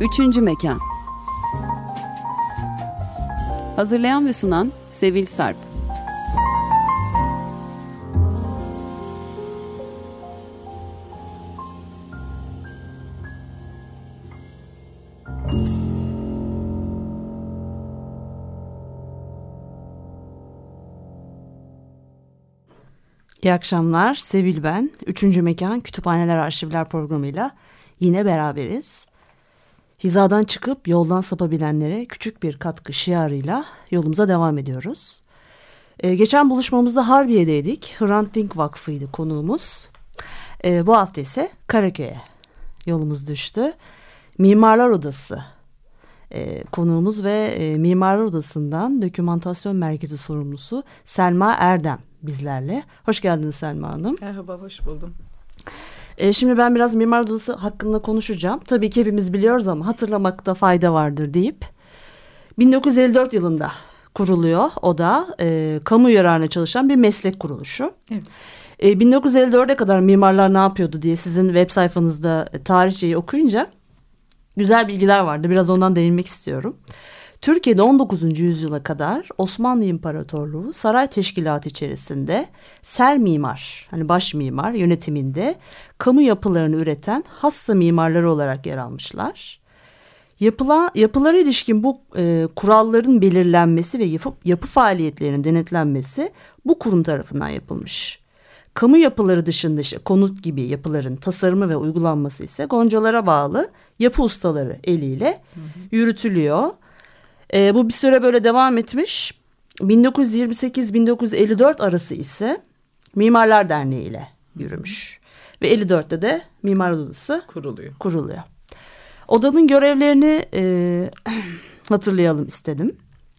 Üçüncü Mekan Hazırlayan ve sunan Sevil Sarp İyi akşamlar. Sevil ben. Üçüncü Mekan Kütüphaneler Arşivler programıyla yine beraberiz. Hizadan çıkıp yoldan sapabilenlere küçük bir katkı şiarıyla yolumuza devam ediyoruz. Ee, geçen buluşmamızda Harbiye'deydik. Hrant Dink Vakfı'ydı konuğumuz. Ee, bu hafta ise Karaköy'e yolumuz düştü. Mimarlar Odası e, konuğumuz ve e, Mimarlar Odası'ndan Dokümantasyon Merkezi sorumlusu Selma Erdem bizlerle. Hoş geldiniz Selma Hanım. Merhaba, hoş buldum. E, şimdi ben biraz Mimar Odası hakkında konuşacağım. Tabii ki hepimiz biliyoruz ama hatırlamakta fayda vardır deyip. 1954 yılında kuruluyor o da e, kamu yararına çalışan bir meslek kuruluşu. Evet. E, 1954'e kadar mimarlar ne yapıyordu diye sizin web sayfanızda tarihçeyi okuyunca güzel bilgiler vardı. Biraz ondan değinmek istiyorum. Türkiye'de 19. yüzyıla kadar Osmanlı İmparatorluğu saray teşkilatı içerisinde ser mimar, hani baş mimar yönetiminde kamu yapılarını üreten hassa mimarları olarak yer almışlar. Yapıla, yapılara ilişkin bu e, kuralların belirlenmesi ve yapı, yapı faaliyetlerinin denetlenmesi bu kurum tarafından yapılmış. Kamu yapıları dışında işte konut gibi yapıların tasarımı ve uygulanması ise goncalara bağlı yapı ustaları eliyle hı hı. yürütülüyor. E, bu bir süre böyle devam etmiş. 1928-1954 arası ise Mimarlar Derneği ile yürümüş. Ve 54'te de Mimar Odası kuruluyor. kuruluyor. Odanın görevlerini e, hatırlayalım istedim.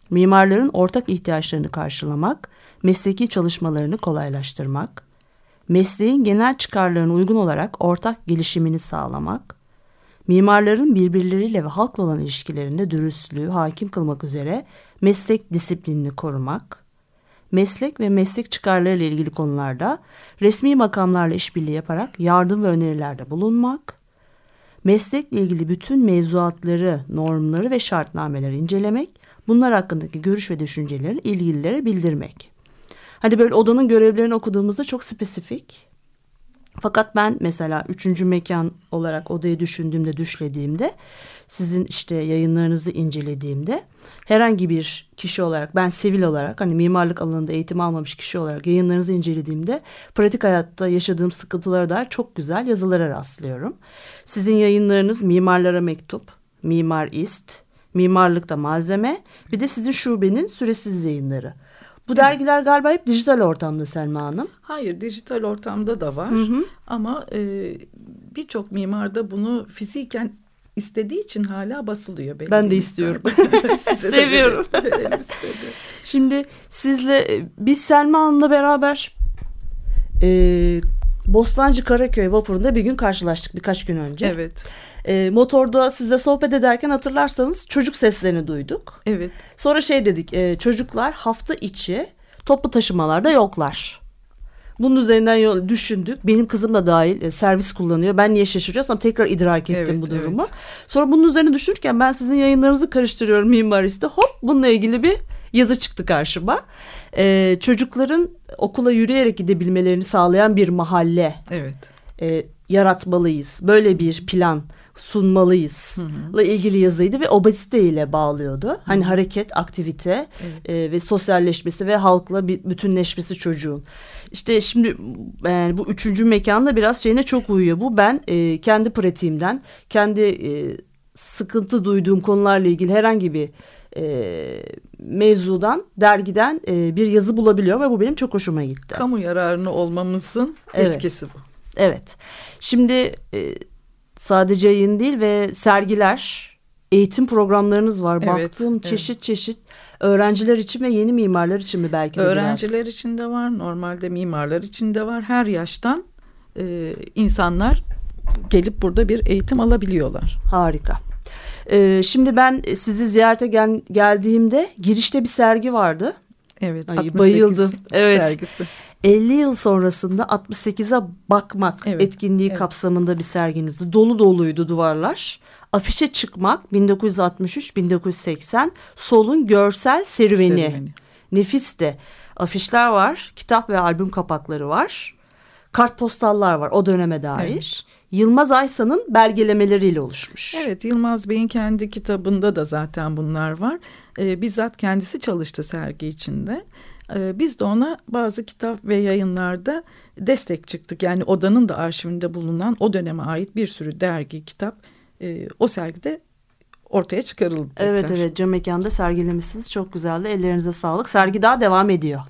Mimarların ortak ihtiyaçlarını karşılamak, mesleki çalışmalarını kolaylaştırmak, mesleğin genel çıkarlarına uygun olarak ortak gelişimini sağlamak, mimarların birbirleriyle ve halkla olan ilişkilerinde dürüstlüğü hakim kılmak üzere meslek disiplinini korumak, meslek ve meslek çıkarlarıyla ilgili konularda resmi makamlarla işbirliği yaparak yardım ve önerilerde bulunmak, meslekle ilgili bütün mevzuatları, normları ve şartnameleri incelemek, bunlar hakkındaki görüş ve düşünceleri ilgililere bildirmek. Hani böyle odanın görevlerini okuduğumuzda çok spesifik fakat ben mesela üçüncü mekan olarak odayı düşündüğümde, düşlediğimde, sizin işte yayınlarınızı incelediğimde herhangi bir kişi olarak, ben sivil olarak hani mimarlık alanında eğitim almamış kişi olarak yayınlarınızı incelediğimde pratik hayatta yaşadığım sıkıntılara dair çok güzel yazılara rastlıyorum. Sizin yayınlarınız Mimarlara Mektup, Mimar İst, Mimarlıkta Malzeme bir de sizin şubenin süresiz yayınları. Bu dergiler galiba hep dijital ortamda Selma Hanım. Hayır dijital ortamda da var. Hı hı. Ama e, birçok mimar da bunu fiziken istediği için hala basılıyor. Ben de istiyorum. Seviyorum. Şimdi sizle e, biz Selma Hanım'la beraber e, Bostancı Karaköy vapurunda bir gün karşılaştık birkaç gün önce. Evet. E, motorda sizle sohbet ederken hatırlarsanız çocuk seslerini duyduk. Evet. Sonra şey dedik e, çocuklar hafta içi toplu taşımalarda yoklar. Bunun üzerinden yol, düşündük. Benim kızım da dahil e, servis kullanıyor. Ben niye şaşırıyorsam tekrar idrak ettim evet, bu durumu. Evet. Sonra bunun üzerine düşünürken ben sizin yayınlarınızı karıştırıyorum mimariste. Hop bununla ilgili bir yazı çıktı karşıma. Ee, çocukların okula yürüyerek gidebilmelerini sağlayan bir mahalle. Evet. E, yaratmalıyız. Böyle bir plan sunmalıyız ile ilgili yazıydı ve obezite ile bağlıyordu. Hı hı. Hani hareket, aktivite evet. e, ve sosyalleşmesi ve halkla bir bütünleşmesi çocuğun. İşte şimdi yani bu üçüncü mekanda biraz şeyine çok uyuyor. Bu ben e, kendi pratiğimden, kendi e, sıkıntı duyduğum konularla ilgili herhangi bir e, mevzudan, dergiden e, bir yazı bulabiliyorum ve bu benim çok hoşuma gitti. Kamu yararını olmamızın evet. etkisi bu. Evet. Şimdi e, sadece yayın değil ve sergiler, eğitim programlarınız var. Evet, Baktığım evet. çeşit çeşit öğrenciler için ve yeni mimarlar için mi belki de Öğrenciler biraz? için de var, normalde mimarlar için de var. Her yaştan e, insanlar gelip burada bir eğitim alabiliyorlar. Harika. Ee, şimdi ben sizi ziyarete gel geldiğimde girişte bir sergi vardı. Evet. Ay, bayıldım. Evet. Sergisi. 50 yıl sonrasında 68'e bakmak evet, etkinliği evet. kapsamında bir serginizdi. Dolu doluydu duvarlar. Afişe çıkmak 1963-1980 solun görsel serüveni. serüveni. Nefisti. Afişler var, kitap ve albüm kapakları var. Kartpostallar var o döneme dair. Evet. Yılmaz Aysa'nın belgelemeleriyle oluşmuş. Evet Yılmaz Bey'in kendi kitabında da zaten bunlar var. Ee, bizzat kendisi çalıştı sergi içinde. Ee, biz de ona bazı kitap ve yayınlarda destek çıktık. Yani odanın da arşivinde bulunan o döneme ait bir sürü dergi, kitap e, o sergide ortaya çıkarıldı. Evet evet cam mekanda sergilemişsiniz. Çok güzeldi. Ellerinize sağlık. Sergi daha devam ediyor.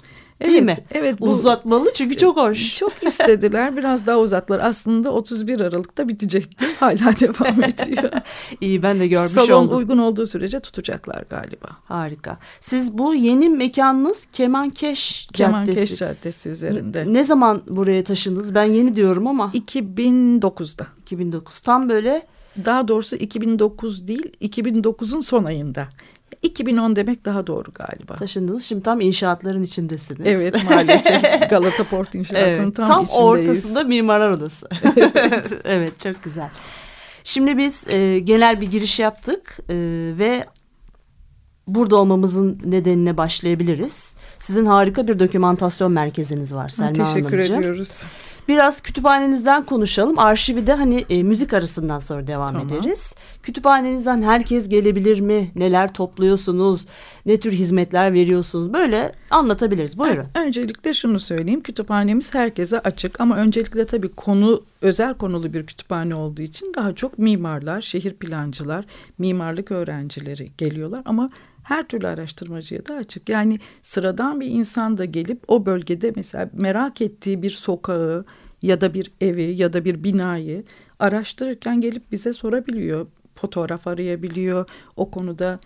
Evet, Değil mi? Evet. Bu, Uzatmalı çünkü çok hoş. Çok istediler. Biraz daha uzattılar. Aslında 31 Aralık'ta bitecekti. Hala devam ediyor. İyi ben de görmüş Salon oldum. Salon uygun olduğu sürece tutacaklar galiba. Harika. Siz bu yeni mekanınız Kemankeş Caddesi. Kemankeş Caddesi üzerinde. Ne zaman buraya taşındınız? Ben yeni diyorum ama. 2009'da. 2009. Tam böyle daha doğrusu 2009 değil 2009'un son ayında. 2010 demek daha doğru galiba. Taşındınız şimdi tam inşaatların içindesiniz. Evet maalesef Galata Port inşaatının evet, tam, tam içindeyiz. ortasında mimarlar odası. evet. evet çok güzel. Şimdi biz e, genel bir giriş yaptık e, ve burada olmamızın nedenine başlayabiliriz. Sizin harika bir dokümantasyon merkeziniz var Selma Teşekkür Hanımcığım. ediyoruz. Biraz kütüphanenizden konuşalım. Arşivi de hani e, müzik arasından sonra devam tamam. ederiz. Kütüphanenizden herkes gelebilir mi? Neler topluyorsunuz? Ne tür hizmetler veriyorsunuz? Böyle anlatabiliriz. Buyurun. Öncelikle şunu söyleyeyim. Kütüphanemiz herkese açık ama öncelikle tabii konu özel konulu bir kütüphane olduğu için daha çok mimarlar, şehir plancılar, mimarlık öğrencileri geliyorlar ama her türlü araştırmacıya da açık. Yani sıradan bir insan da gelip o bölgede mesela merak ettiği bir sokağı ya da bir evi ya da bir binayı araştırırken gelip bize sorabiliyor. Fotoğraf arayabiliyor. O konuda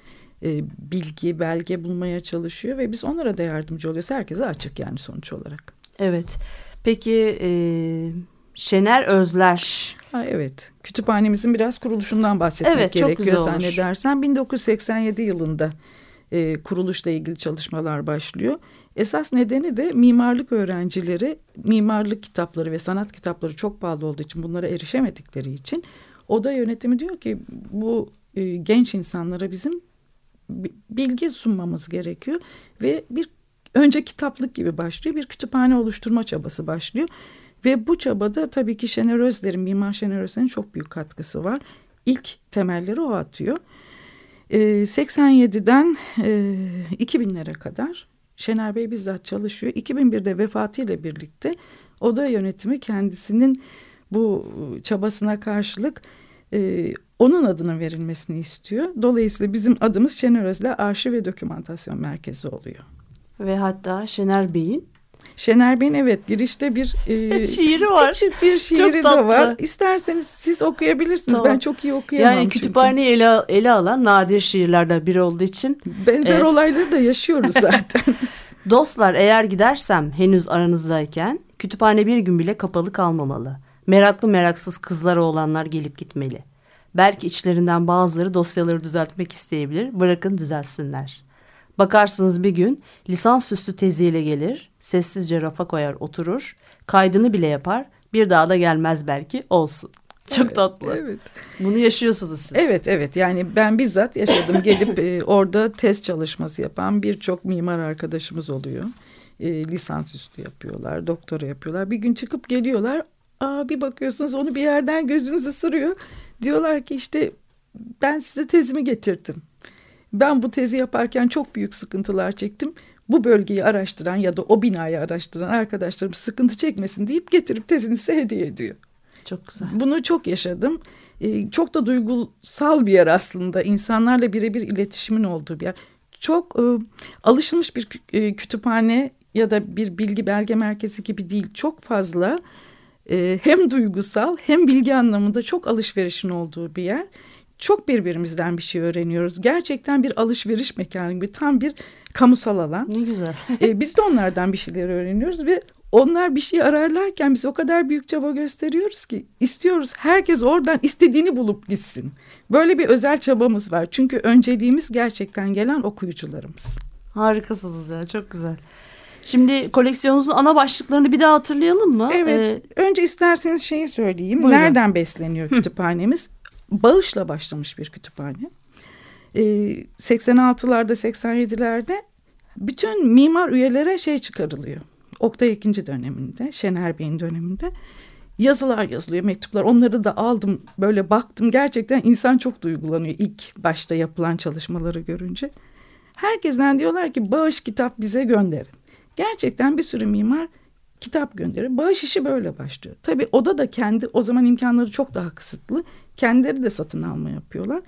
e, bilgi, belge bulmaya çalışıyor ve biz onlara da yardımcı oluyoruz. Herkese açık yani sonuç olarak. Evet. Peki e, Şener Özler. Ha, evet. Kütüphanemizin biraz kuruluşundan bahsetmek evet, gerekiyor çok güzel zannedersen. 1987 yılında e, kuruluşla ilgili çalışmalar başlıyor. Esas nedeni de mimarlık öğrencileri mimarlık kitapları ve sanat kitapları çok pahalı olduğu için bunlara erişemedikleri için oda yönetimi diyor ki bu e, genç insanlara bizim bilgi sunmamız gerekiyor ve bir önce kitaplık gibi başlıyor bir kütüphane oluşturma çabası başlıyor. Ve bu çabada tabii ki Şener Özler'in, Mimar Şener Özler'in çok büyük katkısı var. İlk temelleri o atıyor. E, 87'den e, 2000'lere kadar Şener Bey bizzat çalışıyor. 2001'de vefatıyla birlikte oda yönetimi kendisinin bu çabasına karşılık e, onun adının verilmesini istiyor. Dolayısıyla bizim adımız Şener Özler Arşiv ve Dokümantasyon Merkezi oluyor. Ve hatta Şener Bey'in Şener Bey'in evet girişte bir e, şiiri var. Küçük bir şiiri de var. İsterseniz siz okuyabilirsiniz. Tamam. Ben çok iyi okuyamam. Yani kütüphaneyi ele, ele alan nadir şiirlerden biri olduğu için. Benzer e, olayları da yaşıyoruz zaten. Dostlar eğer gidersem henüz aranızdayken kütüphane bir gün bile kapalı kalmamalı. Meraklı meraksız kızlara olanlar gelip gitmeli. Belki içlerinden bazıları dosyaları düzeltmek isteyebilir. Bırakın düzelsinler. Bakarsınız bir gün lisansüstü teziyle gelir, sessizce rafa koyar oturur, kaydını bile yapar, bir daha da gelmez belki olsun. Çok evet, tatlı. Evet. Bunu yaşıyorsunuz siz. Evet evet yani ben bizzat yaşadım gelip e, orada test çalışması yapan birçok mimar arkadaşımız oluyor. E, lisansüstü yapıyorlar, doktora yapıyorlar. Bir gün çıkıp geliyorlar. Aa, bir bakıyorsunuz onu bir yerden gözünüz ısırıyor. Diyorlar ki işte ben size tezimi getirdim. Ben bu tezi yaparken çok büyük sıkıntılar çektim. Bu bölgeyi araştıran ya da o binayı araştıran arkadaşlarım sıkıntı çekmesin deyip getirip tezini size hediye ediyor. Çok güzel. Bunu çok yaşadım. Ee, çok da duygusal bir yer aslında. İnsanlarla birebir iletişimin olduğu bir yer. Çok e, alışılmış bir e, kütüphane ya da bir bilgi belge merkezi gibi değil. Çok fazla e, hem duygusal hem bilgi anlamında çok alışverişin olduğu bir yer çok birbirimizden bir şey öğreniyoruz. Gerçekten bir alışveriş mekanı gibi tam bir kamusal alan. Ne güzel. ee, biz de onlardan bir şeyler öğreniyoruz ve onlar bir şey ararlarken biz o kadar büyük çaba gösteriyoruz ki istiyoruz herkes oradan istediğini bulup gitsin. Böyle bir özel çabamız var. Çünkü önceliğimiz gerçekten gelen okuyucularımız. Harikasınız ya çok güzel. Şimdi koleksiyonunuzun ana başlıklarını bir daha hatırlayalım mı? Evet. Ee, önce isterseniz şeyi söyleyeyim. Buyurun. Nereden besleniyor kütüphanemiz? Bağışla başlamış bir kütüphane. Ee, 86'larda 87'lerde bütün mimar üyelere şey çıkarılıyor. Oktay ikinci döneminde, Şener Bey'in döneminde yazılar yazılıyor, mektuplar. Onları da aldım, böyle baktım. Gerçekten insan çok duygulanıyor ilk başta yapılan çalışmaları görünce. Herkesten diyorlar ki bağış kitap bize gönderin. Gerçekten bir sürü mimar kitap gönderir. Bağış işi böyle başlıyor. Tabii oda da kendi o zaman imkanları çok daha kısıtlı. Kendileri de satın alma yapıyorlar.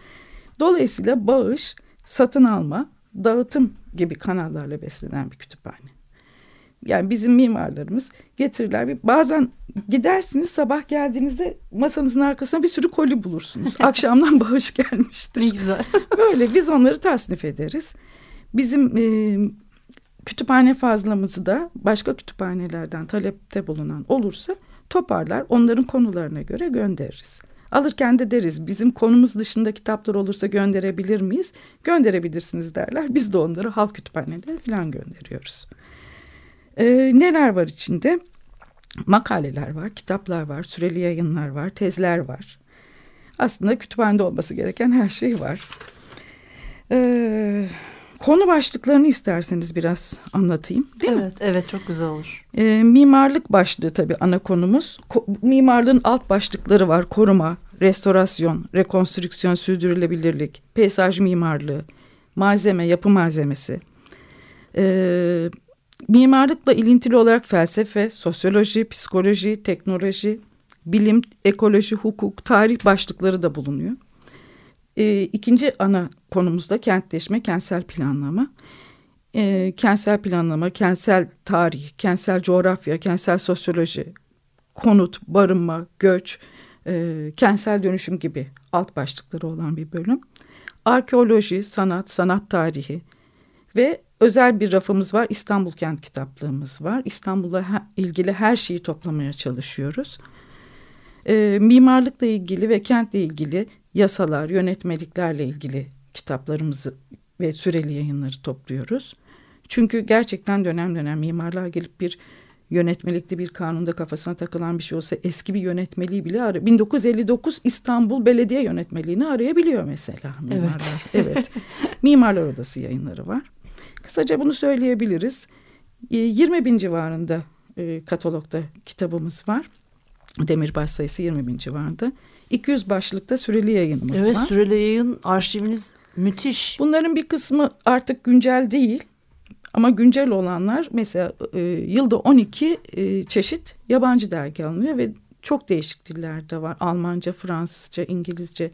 Dolayısıyla bağış, satın alma, dağıtım gibi kanallarla beslenen bir kütüphane. Yani bizim mimarlarımız getirirler. Bir, bazen gidersiniz sabah geldiğinizde masanızın arkasına bir sürü koli bulursunuz. Akşamdan bağış gelmiştir. Ne güzel. Böyle biz onları tasnif ederiz. Bizim e, kütüphane fazlamızı da başka kütüphanelerden talepte bulunan olursa toparlar onların konularına göre göndeririz. Alırken de deriz bizim konumuz dışında kitaplar olursa gönderebilir miyiz? Gönderebilirsiniz derler. Biz de onları halk kütüphaneleri falan gönderiyoruz. Ee, neler var içinde? Makaleler var, kitaplar var, süreli yayınlar var, tezler var. Aslında kütüphanede olması gereken her şey var. Ee, konu başlıklarını isterseniz biraz anlatayım. Değil evet, mi? evet çok güzel olur. Ee, mimarlık başlığı tabii ana konumuz. Ko mimarlığın alt başlıkları var. Koruma, restorasyon, rekonstrüksiyon, sürdürülebilirlik, peyzaj mimarlığı, malzeme, yapı malzemesi. Ee, mimarlıkla ilintili olarak felsefe, sosyoloji, psikoloji, teknoloji, bilim, ekoloji, hukuk, tarih başlıkları da bulunuyor. Ee, ikinci ana konumuzda kentleşme, kentsel planlama. Ee, kentsel planlama, kentsel tarih, kentsel coğrafya, kentsel sosyoloji, konut, barınma, göç, e, kentsel dönüşüm gibi alt başlıkları olan bir bölüm. Arkeoloji, sanat, sanat tarihi ve özel bir rafımız var. İstanbul Kent kitaplığımız var. İstanbul'la ilgili her şeyi toplamaya çalışıyoruz. E, mimarlıkla ilgili ve kentle ilgili yasalar, yönetmeliklerle ilgili kitaplarımızı ve süreli yayınları topluyoruz. Çünkü gerçekten dönem dönem mimarlar gelip bir yönetmelikte bir kanunda kafasına takılan bir şey olsa eski bir yönetmeliği bile arıyor. 1959 İstanbul Belediye Yönetmeliğini arayabiliyor mesela mimarlar. Evet. evet. Mimarlar Odası yayınları var. Kısaca bunu söyleyebiliriz. 20 e, bin civarında e, katalogda kitabımız var. Demirbaş sayısı 20 bin civarında. 200 başlıkta süreli yayınımız evet, var. Evet süreli yayın arşiviniz müthiş. Bunların bir kısmı artık güncel değil. Ama güncel olanlar mesela e, yılda 12 e, çeşit yabancı dergi alınıyor ve çok değişik dillerde var. Almanca, Fransızca, İngilizce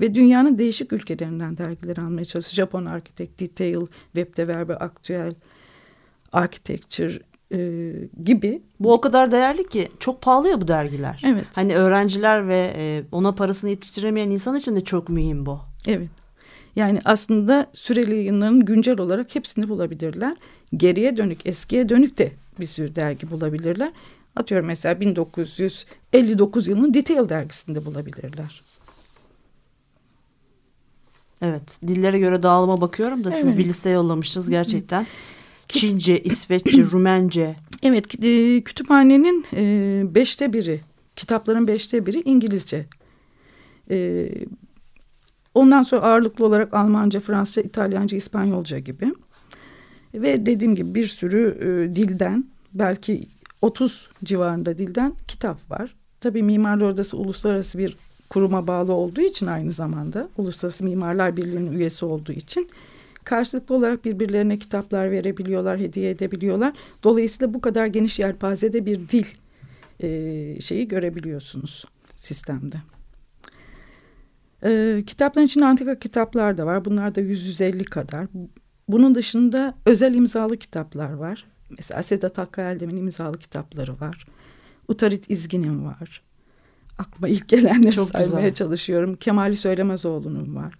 ve dünyanın değişik ülkelerinden dergiler almaya çalışıyor. Japon Architect, Detail, Webde Verbe, Aktüel, Architecture e, gibi. Bu o kadar değerli ki çok pahalı ya bu dergiler. Evet. Hani öğrenciler ve e, ona parasını yetiştiremeyen insan için de çok mühim bu. Evet. Yani aslında süreli yayınların güncel olarak hepsini bulabilirler. Geriye dönük, eskiye dönük de bir sürü dergi bulabilirler. Atıyorum mesela 1959 yılının Detail dergisinde bulabilirler. Evet, dillere göre dağılıma bakıyorum da evet. siz bir liste yollamıştınız gerçekten. Çince, İsveççe, Rumence. Evet, e, kütüphanenin e, beşte biri, kitapların beşte biri İngilizce. E, ondan sonra ağırlıklı olarak Almanca, Fransızca, İtalyanca, İspanyolca gibi. Ve dediğim gibi bir sürü dilden, belki 30 civarında dilden kitap var. Tabii Mimarlar Odası uluslararası bir kuruma bağlı olduğu için aynı zamanda Uluslararası Mimarlar Birliği'nin üyesi olduğu için karşılıklı olarak birbirlerine kitaplar verebiliyorlar, hediye edebiliyorlar. Dolayısıyla bu kadar geniş yelpazede bir dil e, şeyi görebiliyorsunuz sistemde. E, kitapların içinde antika kitaplar da var. Bunlar da 150 kadar. Bunun dışında özel imzalı kitaplar var. Mesela Sedat Hakkı Eldem'in imzalı kitapları var. Utarit İzgin'in var. Aklıma ilk gelenleri Çok saymaya güzel. çalışıyorum. Kemali Söylemezoğlu'nun var.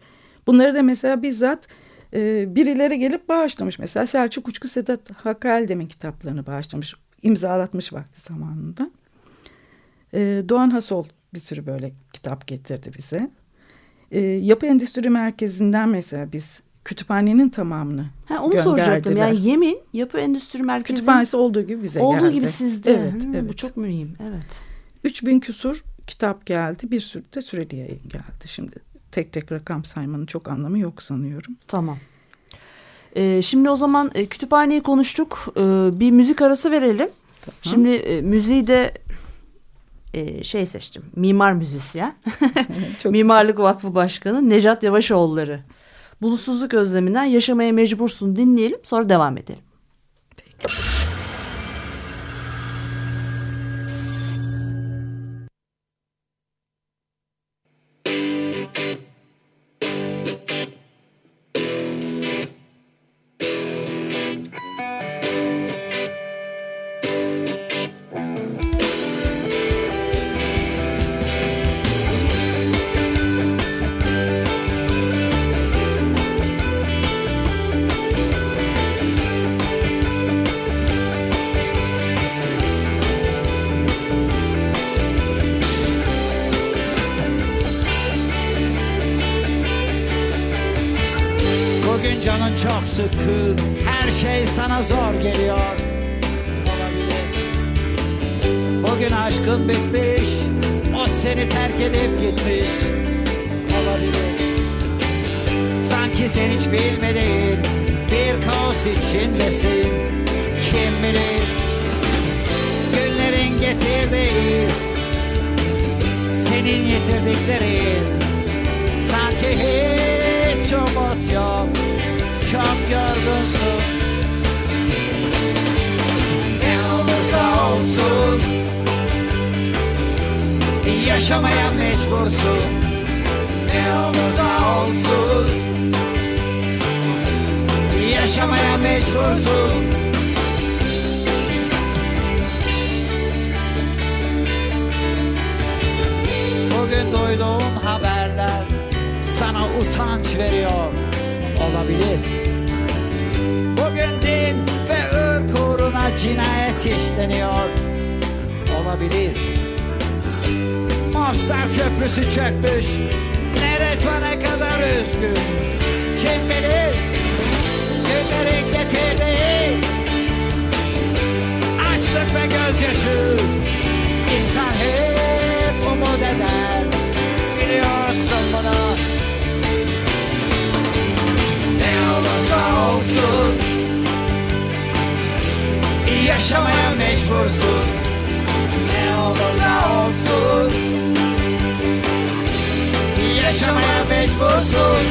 Bunları da mesela bizzat e, birileri gelip bağışlamış. Mesela Selçuk Uçku Sedat Hakkı Eldem'in kitaplarını bağışlamış. imzalatmış vakti zamanında. E, Doğan Hasol bir sürü böyle kitap getirdi bize. E, Yapı Endüstri Merkezi'nden mesela biz kütüphanenin tamamını ha, onu soracaktım. Yani Yemin Yapı Endüstri Merkezi kütüphanesi olduğu gibi bize olduğu geldi. Olduğu gibi sizde. Evet, hmm, evet. Bu çok mühim. Evet. 3000 küsur kitap geldi. Bir sürü de süreli yayın geldi. Şimdi tek tek rakam saymanın çok anlamı yok sanıyorum. Tamam. Ee, şimdi o zaman e, kütüphaneyi konuştuk. Ee, bir müzik arası verelim. Tamam. Şimdi e, müziği de e, şey seçtim. Mimar müzisyen. Mimarlık güzel. Vakfı Başkanı Necat Yavaşoğulları. Bulutsuzluk özleminden yaşamaya mecbursun dinleyelim sonra devam edelim. Peki. Sıkı Her şey sana zor geliyor. Olabilir. Bugün aşkın bitmiş O seni terk edip gitmiş. Olabilir. Sanki sen hiç bilmediğin Bir kaos içindesin. Kim bilir? Günlerin getirdiği Senin yitirdiklerin. Sanki hiç umut yok çok yorgunsun Ne olursa olsun Yaşamaya mecbursun. Ne olursa olsun Yaşamaya mecbursun. Bugün duyduğun haberler sana utanç veriyor olabilir. Bugün din ve ırk uğruna cinayet işleniyor. Olabilir. Mostar Köprüsü çökmüş. Neretvan'a kadar üzgün. Kim bilir günlerin getirdiği açlık ve gözyaşı. İnsan hep umut eder. Biliyorsun bunu. Mecbursun Ne olursa olsun. Yaşamaya mecbursun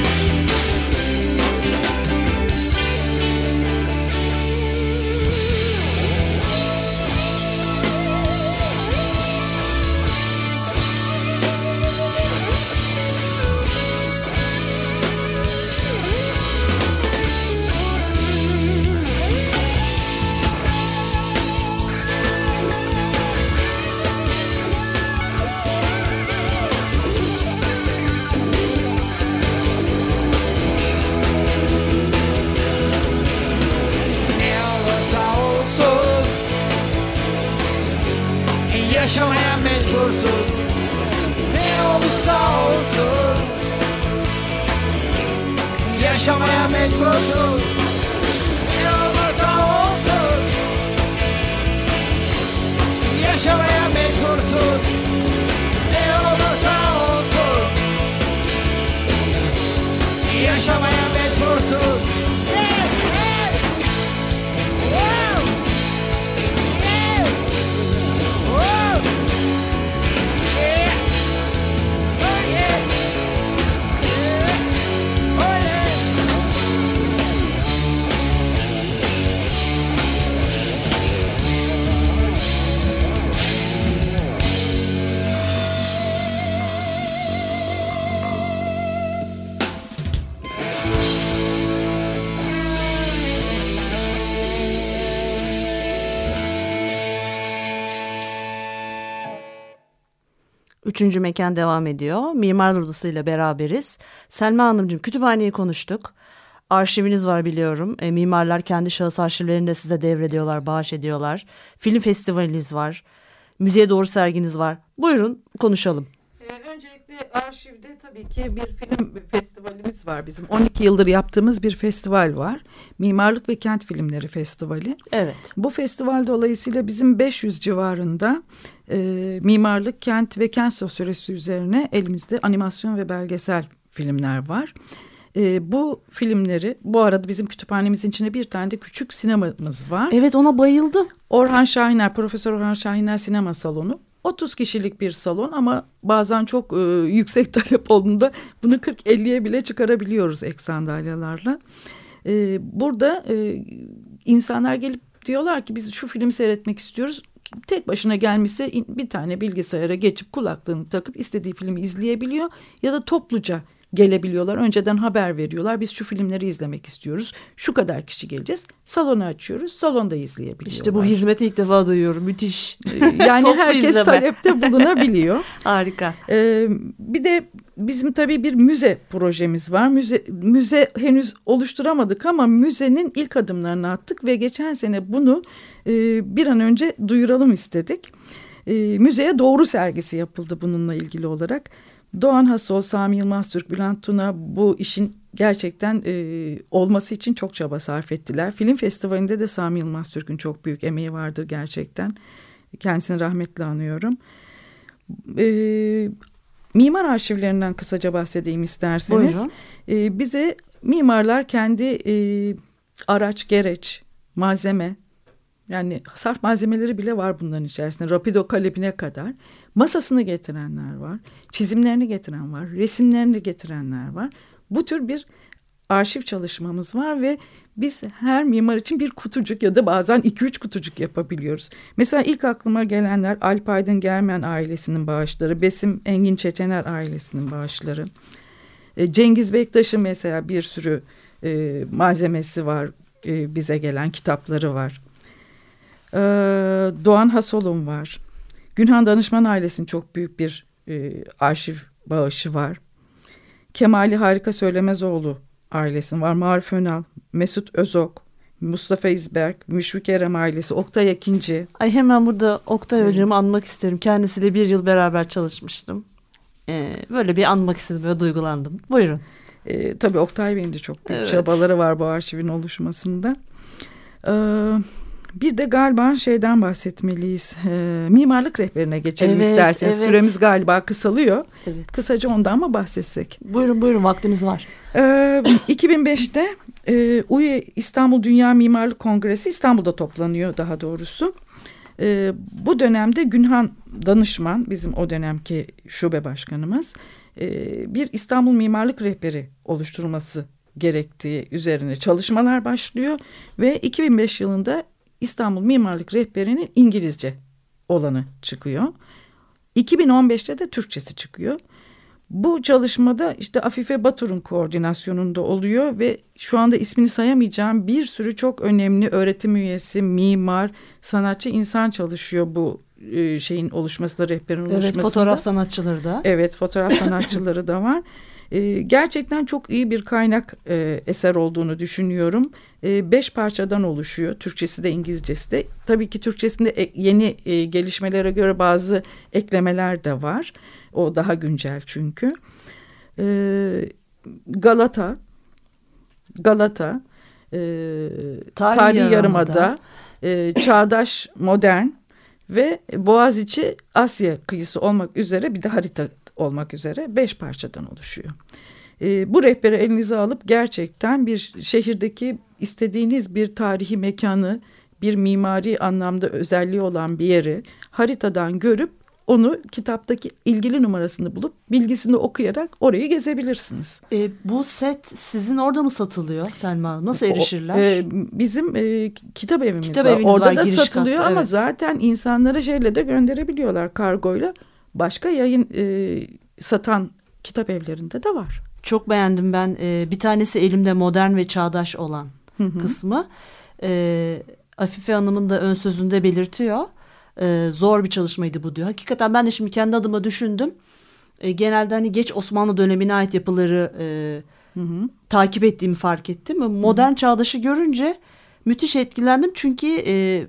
yaşamaya mecbursun Ne olursa olsun. Yaşamaya mecbursun Üçüncü mekan devam ediyor. Mimar Odası beraberiz. Selma Hanımcığım kütüphaneyi konuştuk. Arşiviniz var biliyorum. E, mimarlar kendi şahıs arşivlerini de size devrediyorlar, bağış ediyorlar. Film festivaliniz var. Müziğe doğru serginiz var. Buyurun konuşalım. Ee, öncelikle arşivde tabii ki bir film festivalimiz var bizim. 12 yıldır yaptığımız bir festival var. Mimarlık ve Kent Filmleri Festivali. Evet. Bu festival dolayısıyla bizim 500 civarında e, mimarlık, kent ve kent sosyolojisi üzerine elimizde animasyon ve belgesel filmler var. E, bu filmleri bu arada bizim kütüphanemizin içinde bir tane de küçük sinemamız var. Evet ona bayıldım. Orhan Şahiner, Profesör Orhan Şahiner sinema salonu. 30 kişilik bir salon ama bazen çok e, yüksek talep olduğunda bunu 40-50'ye bile çıkarabiliyoruz ek sandalyelerle. E, burada e, insanlar gelip diyorlar ki biz şu filmi seyretmek istiyoruz. Tek başına gelmişse bir tane bilgisayara geçip kulaklığını takıp istediği filmi izleyebiliyor ya da topluca gelebiliyorlar. Önceden haber veriyorlar. Biz şu filmleri izlemek istiyoruz. Şu kadar kişi geleceğiz. Salonu açıyoruz. Salonda izleyebiliyorlar. İşte bu hizmeti ilk defa duyuyorum. Müthiş. Yani herkes izleme. talepte bulunabiliyor. Harika. Ee, bir de bizim tabii bir müze projemiz var. Müze, müze henüz oluşturamadık ama müzenin ilk adımlarını attık ve geçen sene bunu e, bir an önce duyuralım istedik. E, müzeye doğru sergisi yapıldı bununla ilgili olarak. Doğan Hasol, Sami Yılmaz Türk, Bülent Tuna bu işin gerçekten e, olması için çok çaba sarf ettiler. Film festivalinde de Sami Yılmaz Türk'ün çok büyük emeği vardır gerçekten. Kendisini rahmetle anıyorum. E, mimar arşivlerinden kısaca bahsedeyim isterseniz. E, bize mimarlar kendi e, araç, gereç, malzeme yani sarf malzemeleri bile var bunların içerisinde. Rapido kalemine kadar. Masasını getirenler var. Çizimlerini getiren var. Resimlerini getirenler var. Bu tür bir arşiv çalışmamız var ve biz her mimar için bir kutucuk ya da bazen iki üç kutucuk yapabiliyoruz. Mesela ilk aklıma gelenler Alp Aydın Germen ailesinin bağışları, Besim Engin Çeçener ailesinin bağışları. E, Cengiz Bektaş'ın mesela bir sürü e, malzemesi var, e, bize gelen kitapları var. E, Doğan Hasolum var. Günhan Danışman ailesinin çok büyük bir e, arşiv bağışı var. Kemali Harika Söylemezoğlu ailesinin var. Marif Önal, Mesut Özok, Mustafa İzberk, Müşfik Erem ailesi, Oktay Ekinci. Ay hemen burada Oktay evet. hocamı anmak isterim. Kendisiyle bir yıl beraber çalışmıştım. Ee, böyle bir anmak istedim, böyle duygulandım. Buyurun. Ee, tabii Oktay Bey'in de çok büyük evet. çabaları var bu arşivin oluşmasında. Ee, bir de galiba şeyden bahsetmeliyiz. E, mimarlık rehberine geçelim evet, isterseniz. Evet. Süremiz galiba kısalıyor. Evet. Kısaca ondan mı bahsetsek? Buyurun buyurun vaktimiz var. E, 2005'te e, UYE İstanbul Dünya Mimarlık Kongresi İstanbul'da toplanıyor daha doğrusu. E, bu dönemde Günhan Danışman bizim o dönemki şube başkanımız e, bir İstanbul Mimarlık Rehberi oluşturulması gerektiği üzerine çalışmalar başlıyor ve 2005 yılında İstanbul Mimarlık Rehberi'nin İngilizce olanı çıkıyor. 2015'te de Türkçesi çıkıyor. Bu çalışmada işte Afife Batur'un koordinasyonunda oluyor ve şu anda ismini sayamayacağım bir sürü çok önemli öğretim üyesi, mimar, sanatçı insan çalışıyor bu e, şeyin oluşmasında, rehberin oluşmasında. Evet, fotoğraf sanatçıları da. Evet, fotoğraf sanatçıları da var. E, gerçekten çok iyi bir kaynak e, eser olduğunu düşünüyorum. E, beş parçadan oluşuyor. Türkçesi de İngilizcesi de. Tabii ki Türkçesinde e, yeni e, gelişmelere göre bazı eklemeler de var. O daha güncel çünkü. E, Galata, Galata, e, Tarihi, Tarihi Yarımada, e, Çağdaş Modern ve Boğaziçi Asya kıyısı olmak üzere bir de harita olmak üzere beş parçadan oluşuyor. E, bu rehberi elinize alıp gerçekten bir şehirdeki istediğiniz bir tarihi mekanı, bir mimari anlamda özelliği olan bir yeri haritadan görüp onu kitaptaki ilgili numarasını bulup bilgisini okuyarak orayı gezebilirsiniz. E, bu set sizin orada mı satılıyor Selma Nasıl erişirler? O, e, bizim e, kitap evimiz kitap var. Orada var, da satılıyor katta, ama evet. zaten insanlara şeyle de gönderebiliyorlar kargoyla. Başka yayın e, satan kitap evlerinde de var. Çok beğendim ben. E, bir tanesi elimde modern ve çağdaş olan hı hı. kısmı. E, Afife Hanım'ın da ön sözünde belirtiyor. E, zor bir çalışmaydı bu diyor. Hakikaten ben de şimdi kendi adıma düşündüm. E, genelde hani geç Osmanlı dönemine ait yapıları e, hı hı. takip ettiğimi fark ettim. Modern hı hı. çağdaşı görünce müthiş etkilendim. Çünkü e,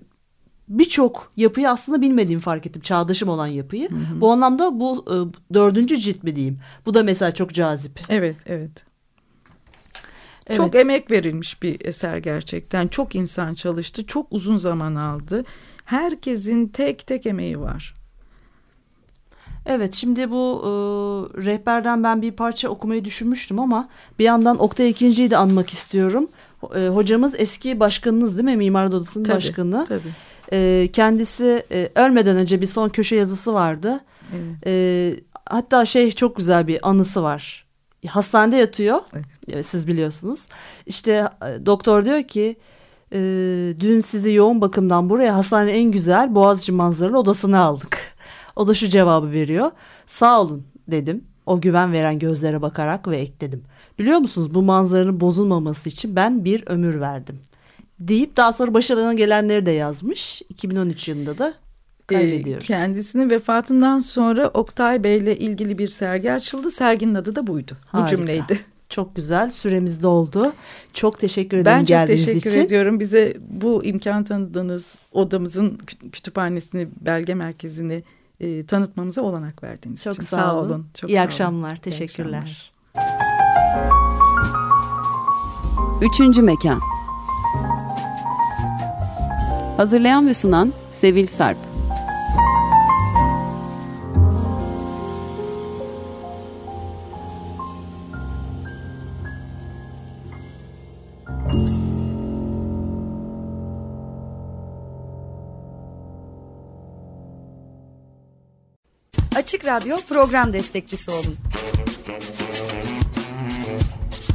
birçok yapıyı aslında bilmediğimi fark ettim. Çağdaşım olan yapıyı. Hı hı. Bu anlamda bu e, dördüncü cilt mi diyeyim. Bu da mesela çok cazip. Evet, evet. Evet. Çok emek verilmiş bir eser gerçekten. Çok insan çalıştı. Çok uzun zaman aldı. Herkesin tek tek emeği var. Evet şimdi bu e, rehberden ben bir parça okumayı düşünmüştüm ama bir yandan Oktay ikinciyi de anmak istiyorum. E, hocamız eski başkanınız değil mi? Mimar Odası'nın başkanı. Tabii. E, kendisi e, ölmeden önce bir son köşe yazısı vardı. Evet. E, hatta şey çok güzel bir anısı var. Hastanede yatıyor. Evet. Siz biliyorsunuz. İşte e, doktor diyor ki e, dün sizi yoğun bakımdan buraya hastanenin en güzel Boğaziçi manzaralı odasına aldık. O da şu cevabı veriyor. Sağ olun dedim. O güven veren gözlere bakarak ve ekledim. Biliyor musunuz bu manzaranın bozulmaması için ben bir ömür verdim. Deyip daha sonra başarına gelenleri de yazmış. 2013 yılında da kaybediyoruz. Kendisinin vefatından sonra Oktay Bey ile ilgili bir sergi açıldı. Serginin adı da buydu. Harika. Bu cümleydi. Çok güzel. Süremiz doldu. Çok teşekkür ederim ben geldiğiniz için. Ben çok teşekkür ediyorum. Bize bu imkan tanıdığınız odamızın kütüphanesini, belge merkezini e, tanıtmamıza olanak verdiğiniz çok için. Sağ, sağ olun. Çok İyi sağ akşamlar. Olun. Teşekkürler. İyi akşamlar. Üçüncü Mekan Hazırlayan ve sunan Sevil Sarp Açık Radyo program destekçisi olun.